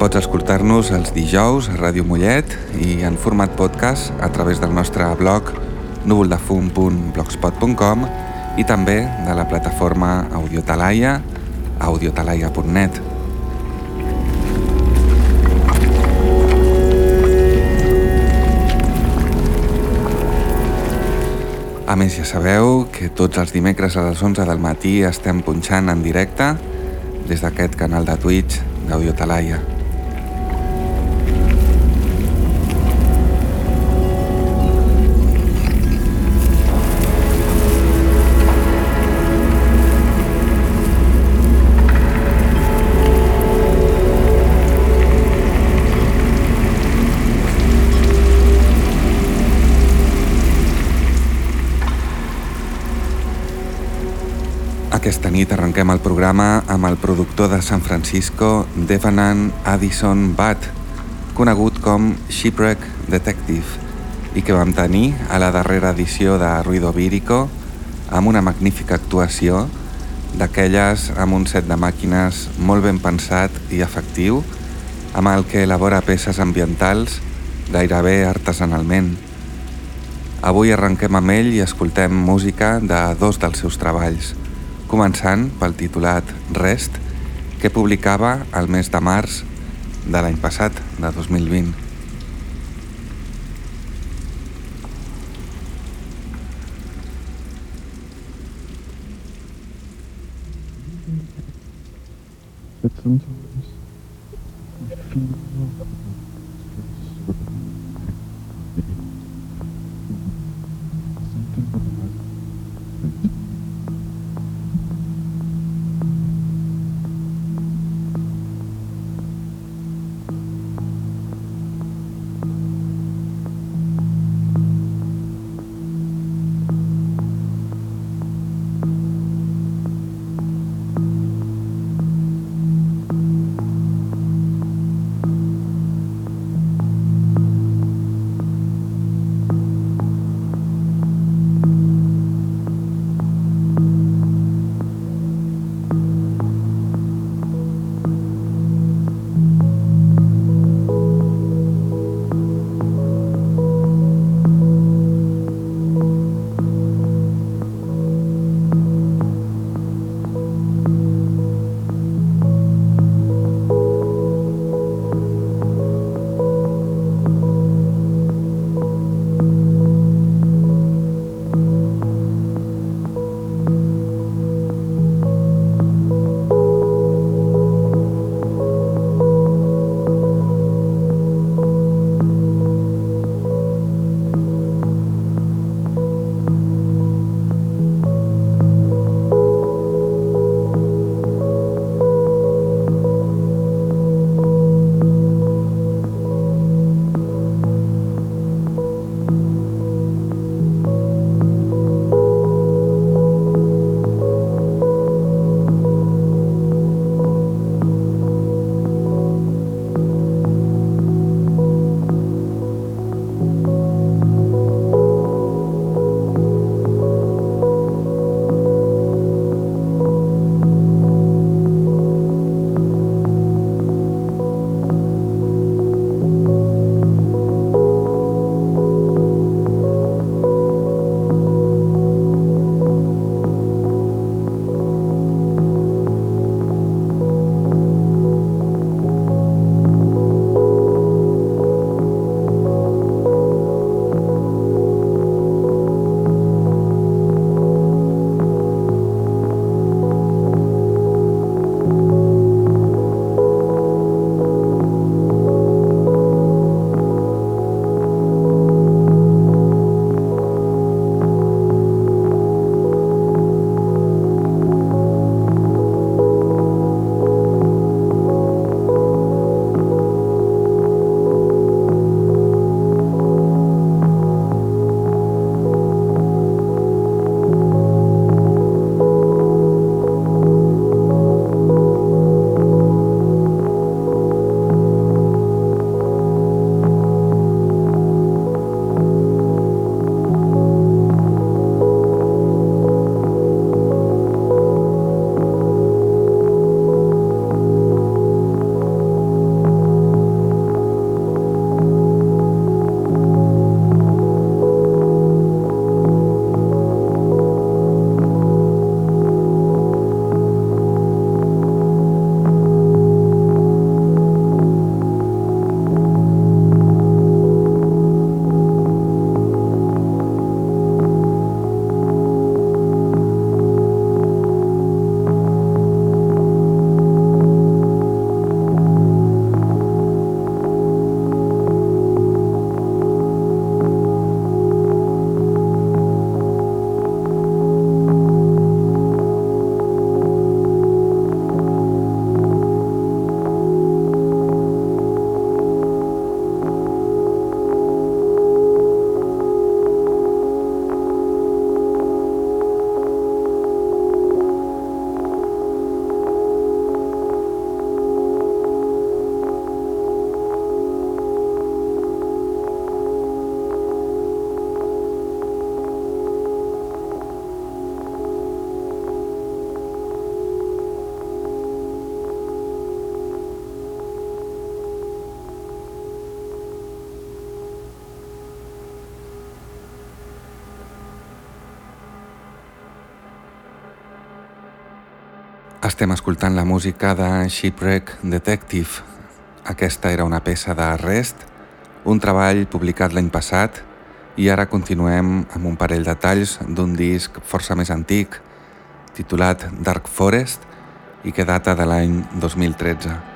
Pots escoltar-nos els dijous a Ràdio Mollet i en format podcast a través del nostre blog núvoldefum.blogspot.com i també de la plataforma Audiotalaia audiotalaia.net. A més, ja sabeu que tots els dimecres a les 11 del matí estem punxant en directe des d'aquest canal de Twitch d'Audiotalaia. Aquesta nit arrenquem el programa amb el productor de San Francisco, Devanan Addison Butt, conegut com Shipwreck Detective, i que vam tenir a la darrera edició de Ruido Vírico amb una magnífica actuació d'aquelles amb un set de màquines molt ben pensat i efectiu, amb el que elabora peces ambientals gairebé artesanalment. Avui arrenquem amb ell i escoltem música de dos dels seus treballs, començant pel titulat Rest, que publicava el mes de març de l'any passat, de 2020. But sometimes I feel Estem escoltant la música de Shipwreck Detective. Aquesta era una peça de Rest, un treball publicat l'any passat i ara continuem amb un parell de talls d'un disc força més antic, titulat Dark Forest i que data de l'any 2013.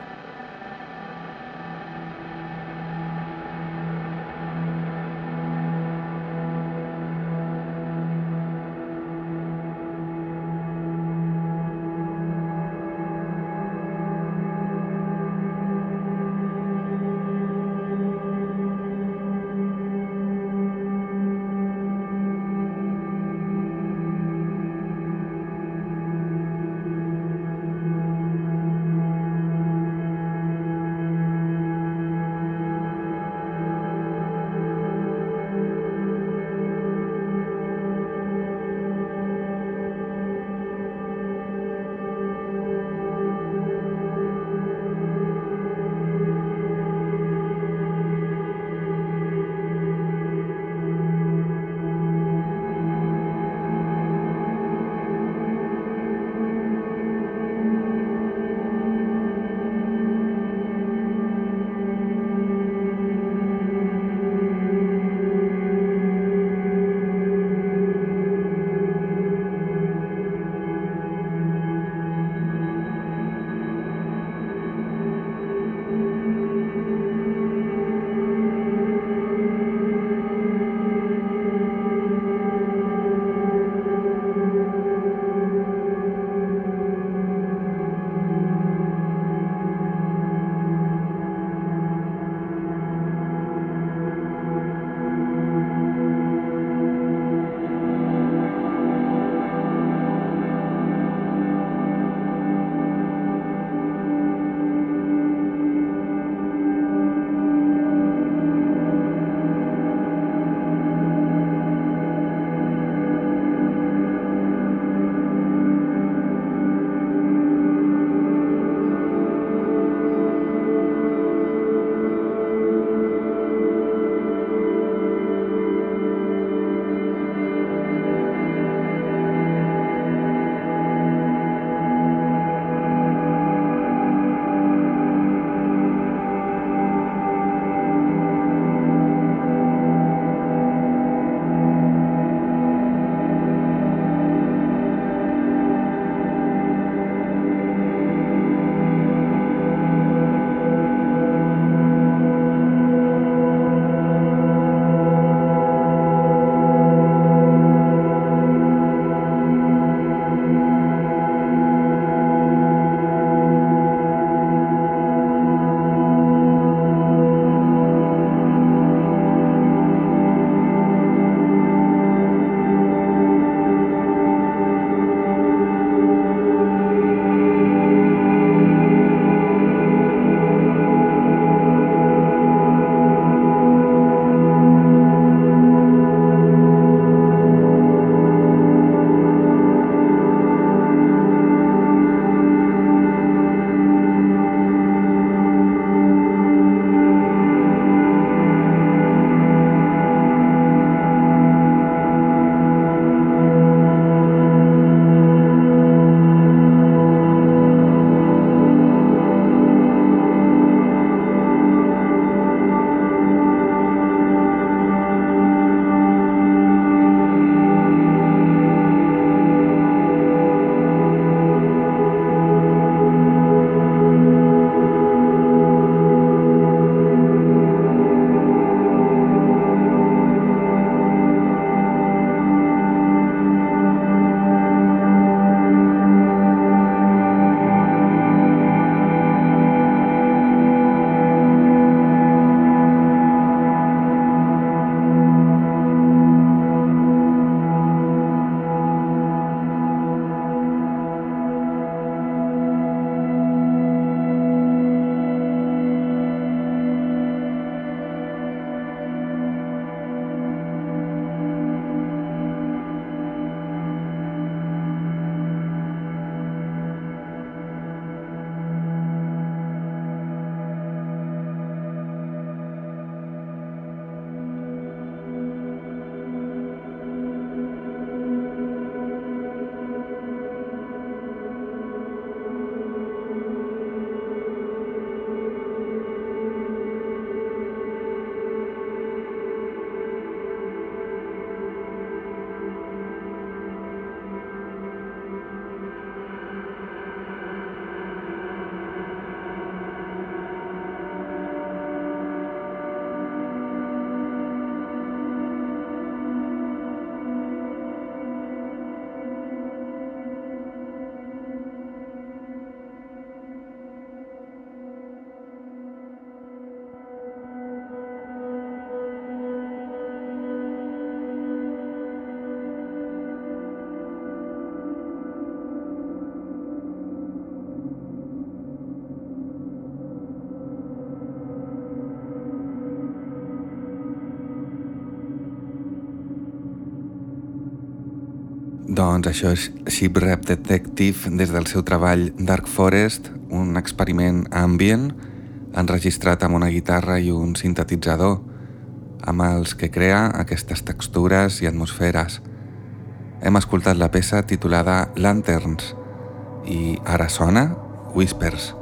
Doncs això és Shipwreck Detective des del seu treball Dark Forest, un experiment ambient enregistrat amb una guitarra i un sintetitzador, amb els que crea aquestes textures i atmosferes. Hem escoltat la peça titulada Lanterns i ara sona Whispers.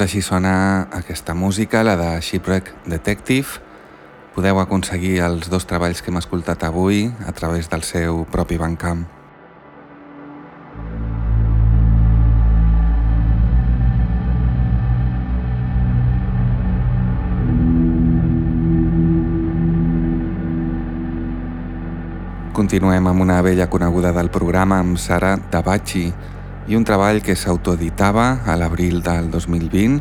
Doncs així sona aquesta música, la de Shipwreck Detective. Podeu aconseguir els dos treballs que hem escoltat avui a través del seu propi bancamp. Continuem amb una vella coneguda del programa amb Sara Dabachi i un treball que s'autoeditava a l'abril del 2020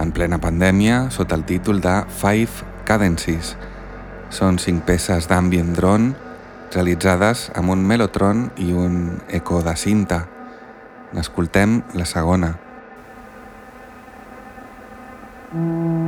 en plena pandèmia sota el títol de Five Cadences. Són cinc peces d'ambient drone realitzades amb un melotron i un eco de cinta. N'escoltem la segona. Mm.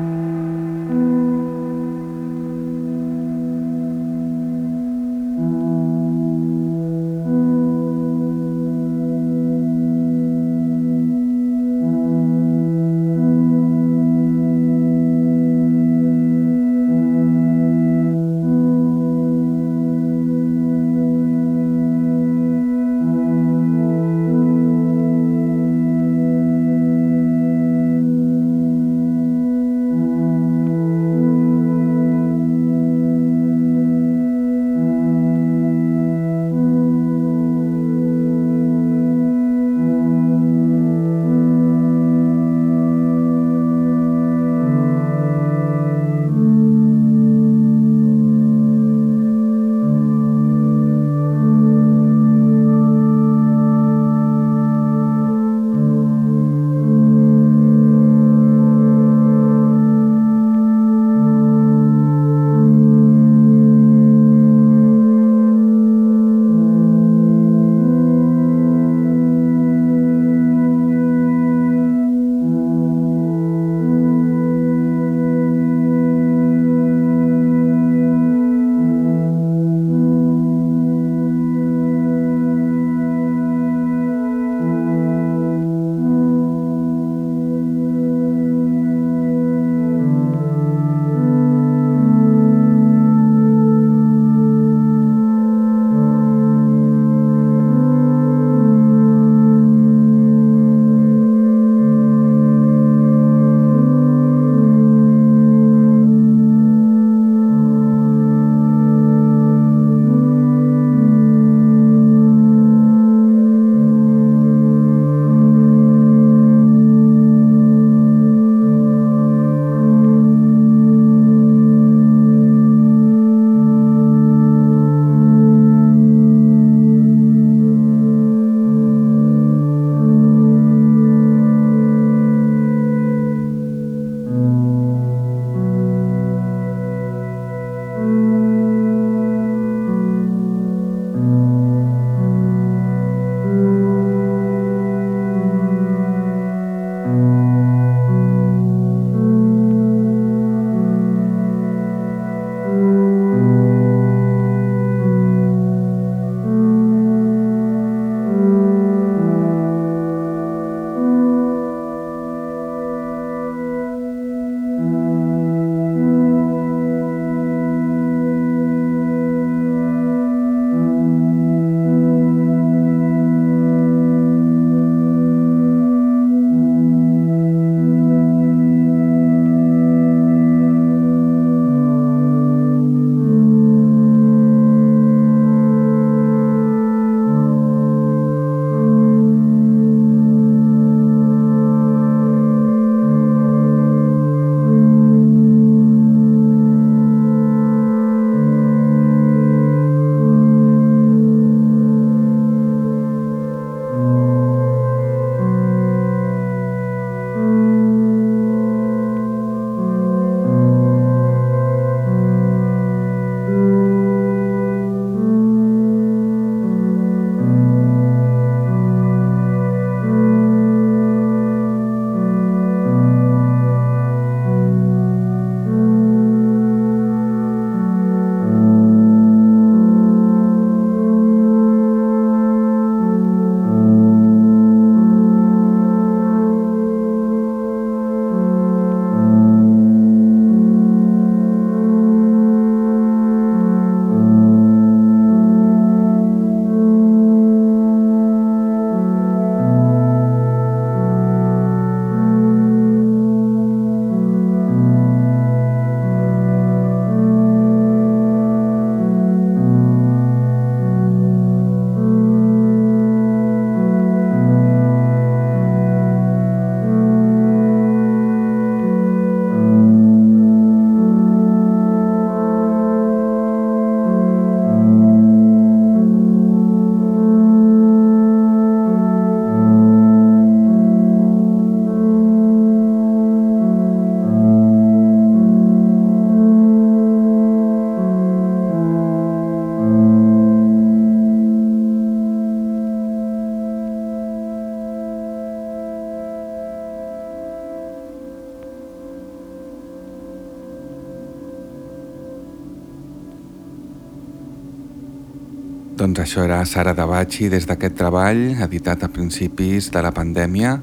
Doncs això era Sara Dabachi des d'aquest treball, editat a principis de la pandèmia,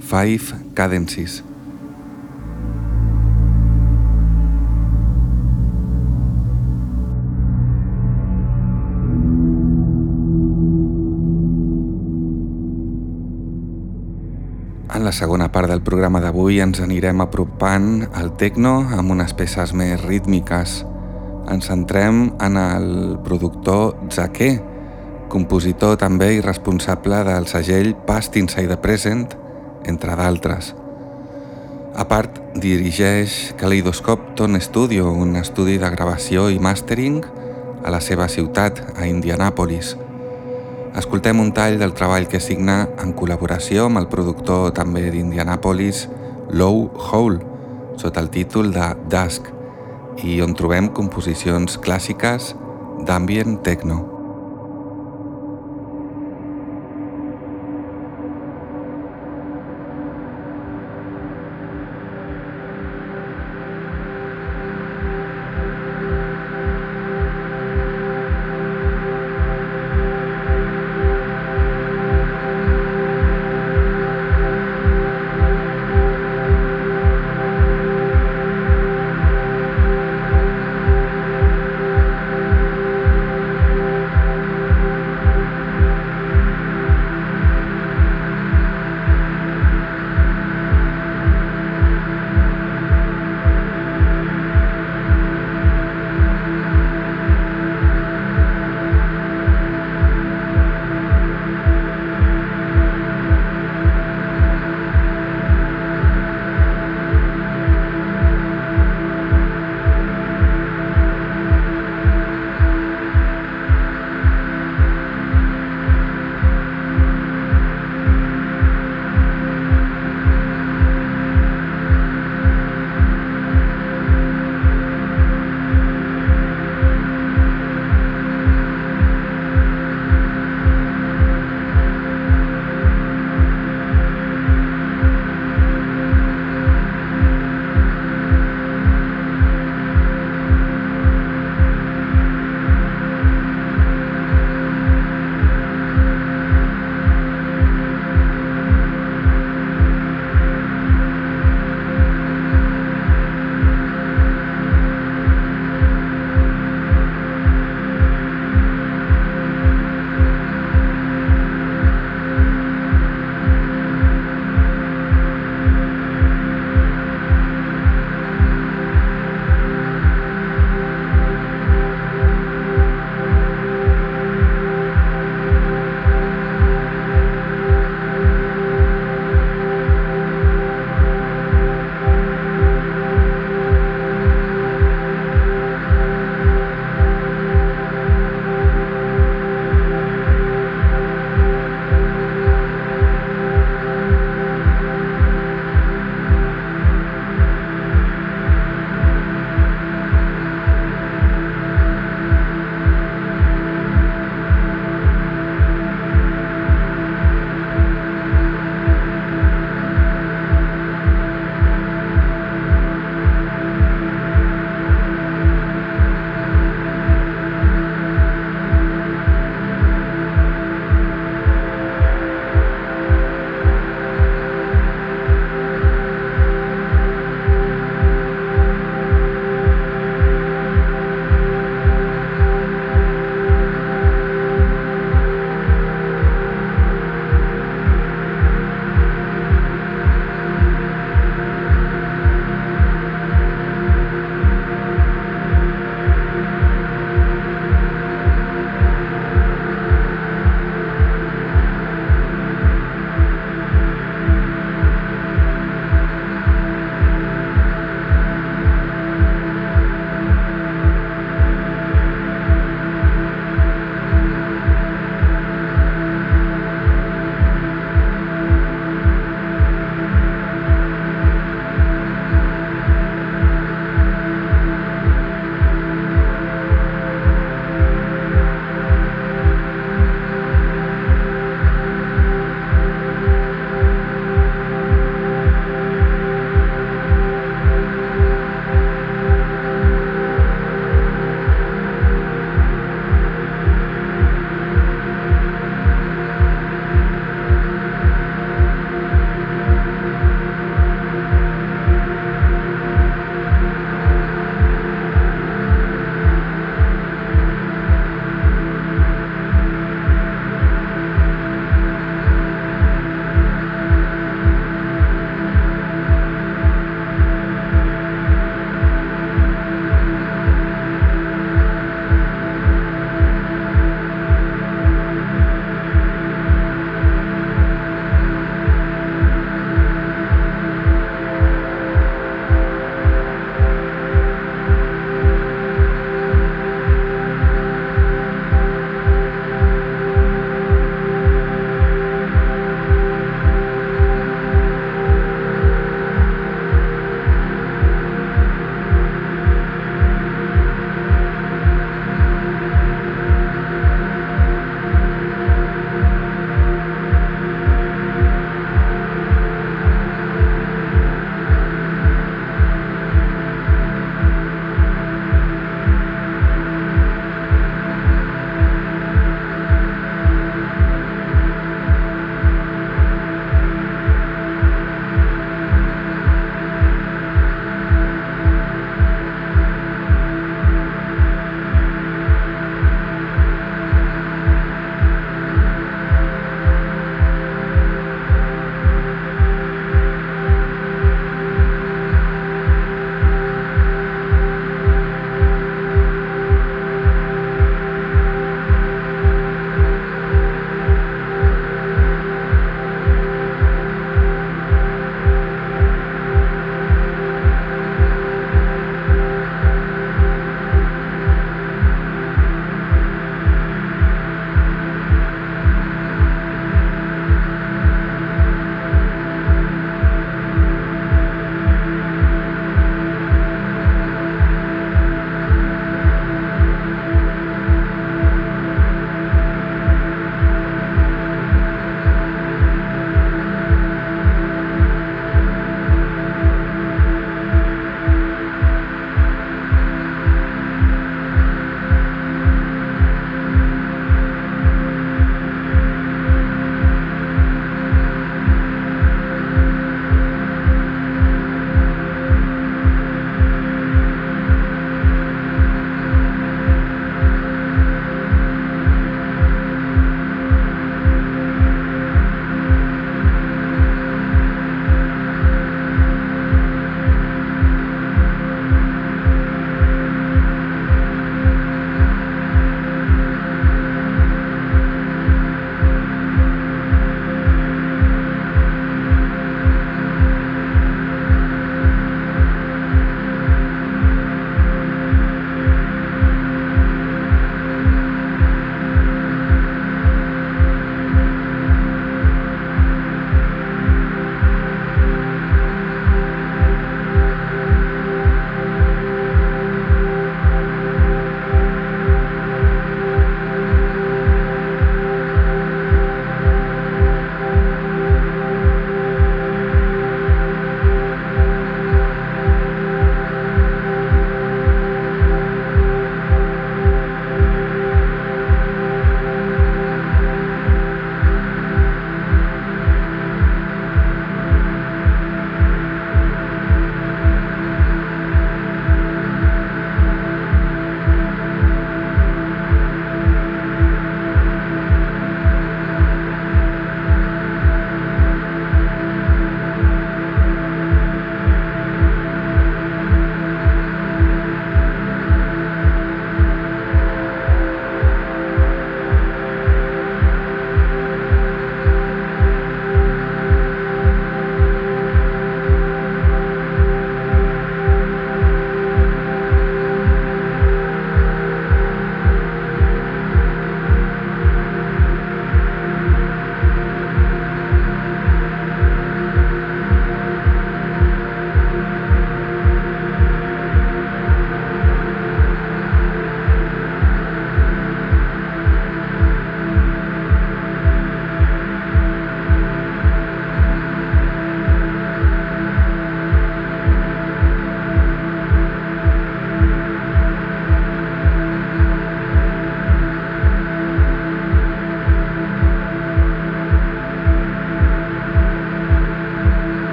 Five Cadences. En la segona part del programa d'avui ens anirem apropant al techno amb unes peces més rítmiques. Ens centrem en el productor Zaké, compositor també i responsable del segell Past Inside the Present, entre d'altres. A part, dirigeix Kaleidoscope Tone Studio, un estudi de gravació i mastering a la seva ciutat, a Indianapolis. Escoltem un tall del treball que signa en col·laboració amb el productor també d'Indianapolis, Low Hole, sota el títol de Dusk, i on trobem composicions clàssiques d'ambient techno.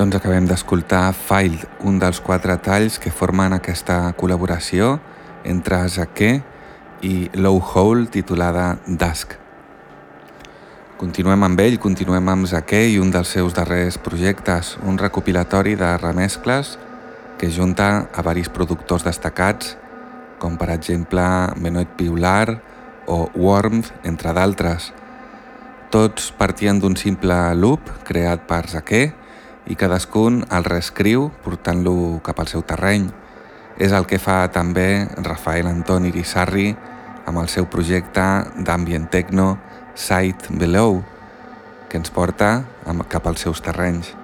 Doncs acabem d'escoltar Filed, un dels quatre talls que formen aquesta col·laboració entre Zaké i Low Hole titulada Dusk. Continuem amb ell, continuem amb Zaké i un dels seus darrers projectes, un recopilatori de remescles que junta a varis productors destacats, com per exemple Benoit Piular o Worms, entre d'altres. Tots partien d'un simple loop creat per Zaké, i cadascun el reescriu portant-lo cap al seu terreny. És el que fa també Rafael Antoni Irisarri amb el seu projecte d'ambient techno Sight Below, que ens porta cap als seus terrenys.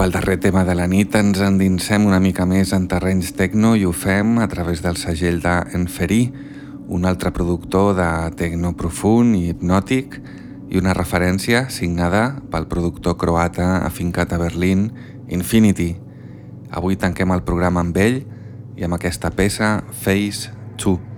Pel darrer tema de la nit ens endinsem una mica més en terrenys tecno i ho fem a través del segell d'Enferí, un altre productor de tecno profund i hipnòtic i una referència signada pel productor croata afincat a Berlín, Infinity. Avui tanquem el programa amb ell i amb aquesta peça Phase 2.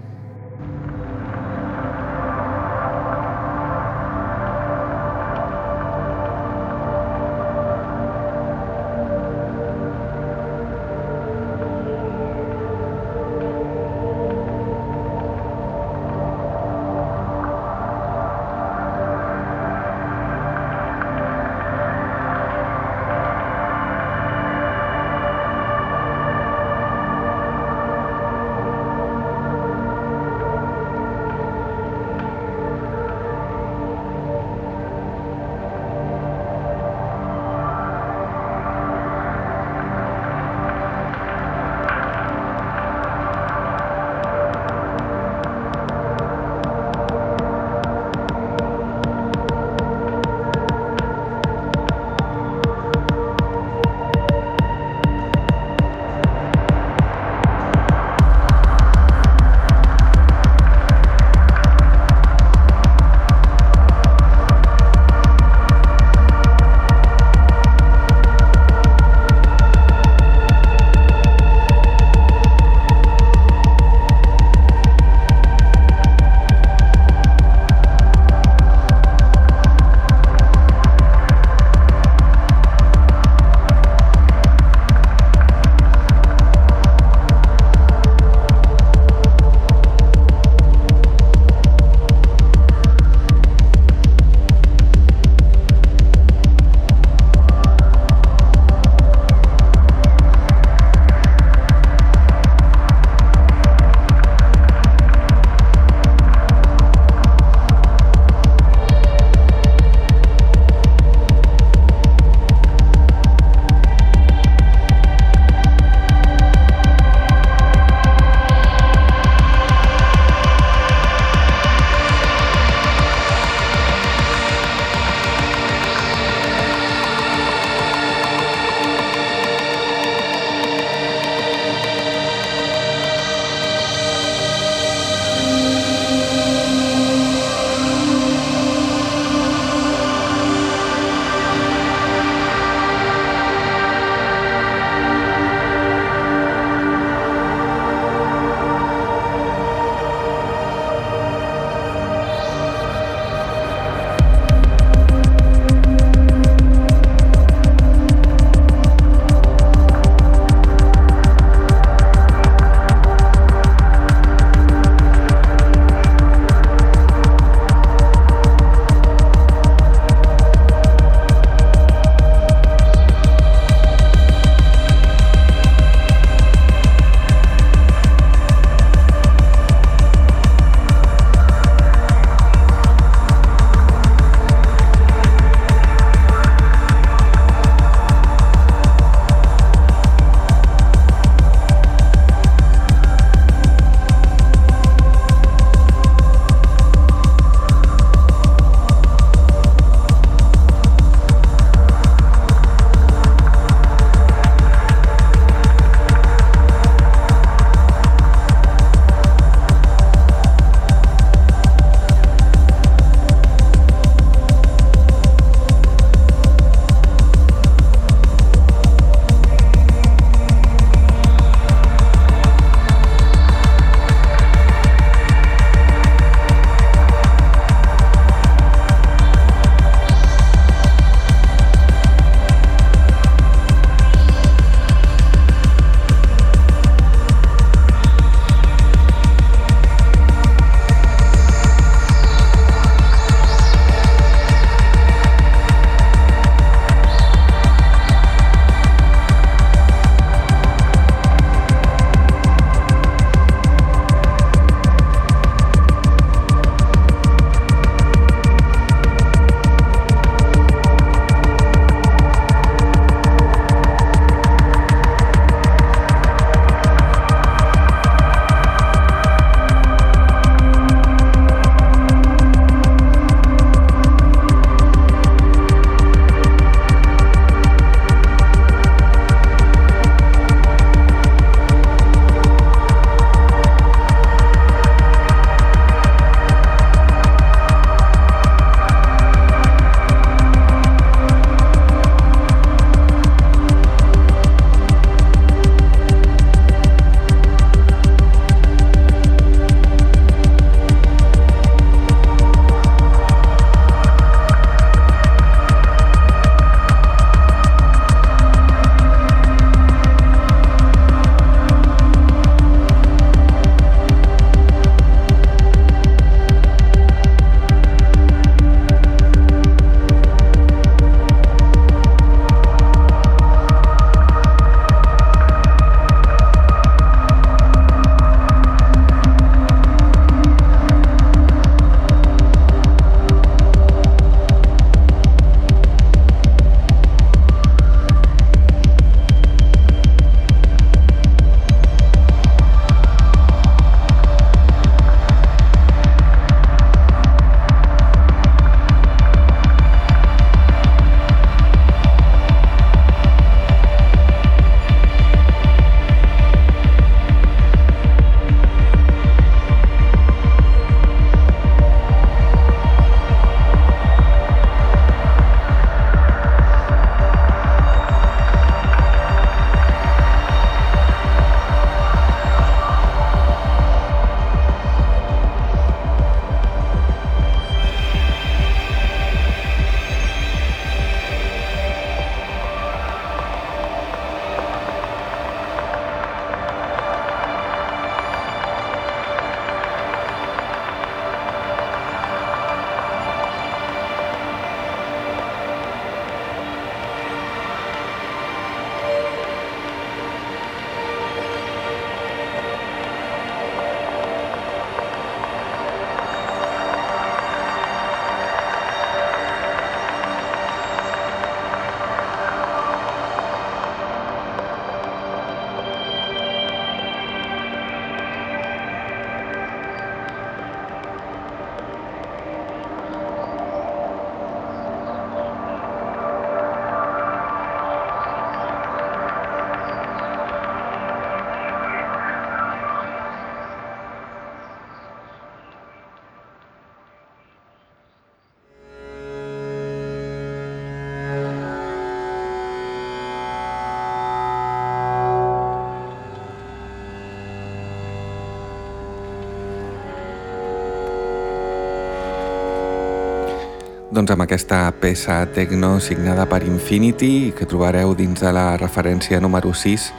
Doncs amb aquesta peça techno signada per Infinity que trobareu dins de la referència número 6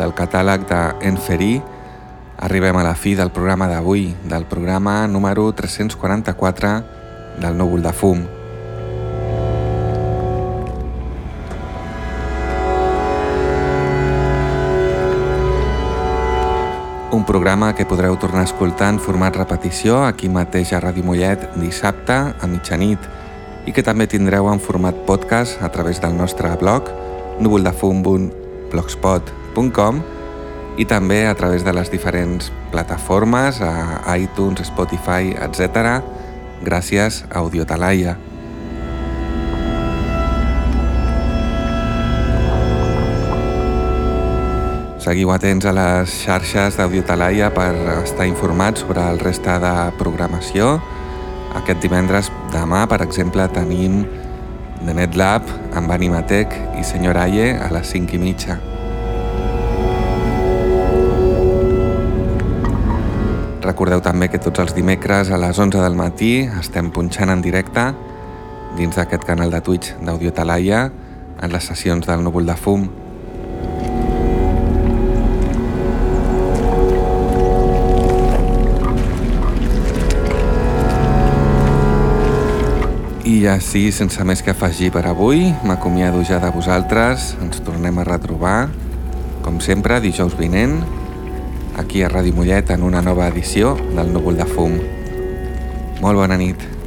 del catàleg d'Enferí, arribem a la fi del programa d'avui, del programa número 344 del Núvol de Fum. Un programa que podreu tornar a escoltar en format repetició aquí mateix a Ràdio Mollet dissabte a mitjanit i que també tindreu en format podcast a través del nostre blog núvoldefum.blogspot.com i també a través de les diferents plataformes a iTunes, Spotify, etc. gràcies a Audiotalaia. Seguiu atents a les xarxes d'Audiotalaia per estar informats sobre el resta de programació. Aquest divendres, demà, per exemple, tenim The Net Lab amb Animatec i Senyor Aie a les 5 i mitja. Recordeu també que tots els dimecres a les 11 del matí estem punxant en directe dins d'aquest canal de Twitch d'Audiotalaia en les sessions del núvol de fum. I així, sense més que afegir per avui, m'acomiado ja de vosaltres, ens tornem a retrobar, com sempre, dijous vinent, aquí a Ràdio Mollet en una nova edició del Núvol de Fum. Molt bona nit.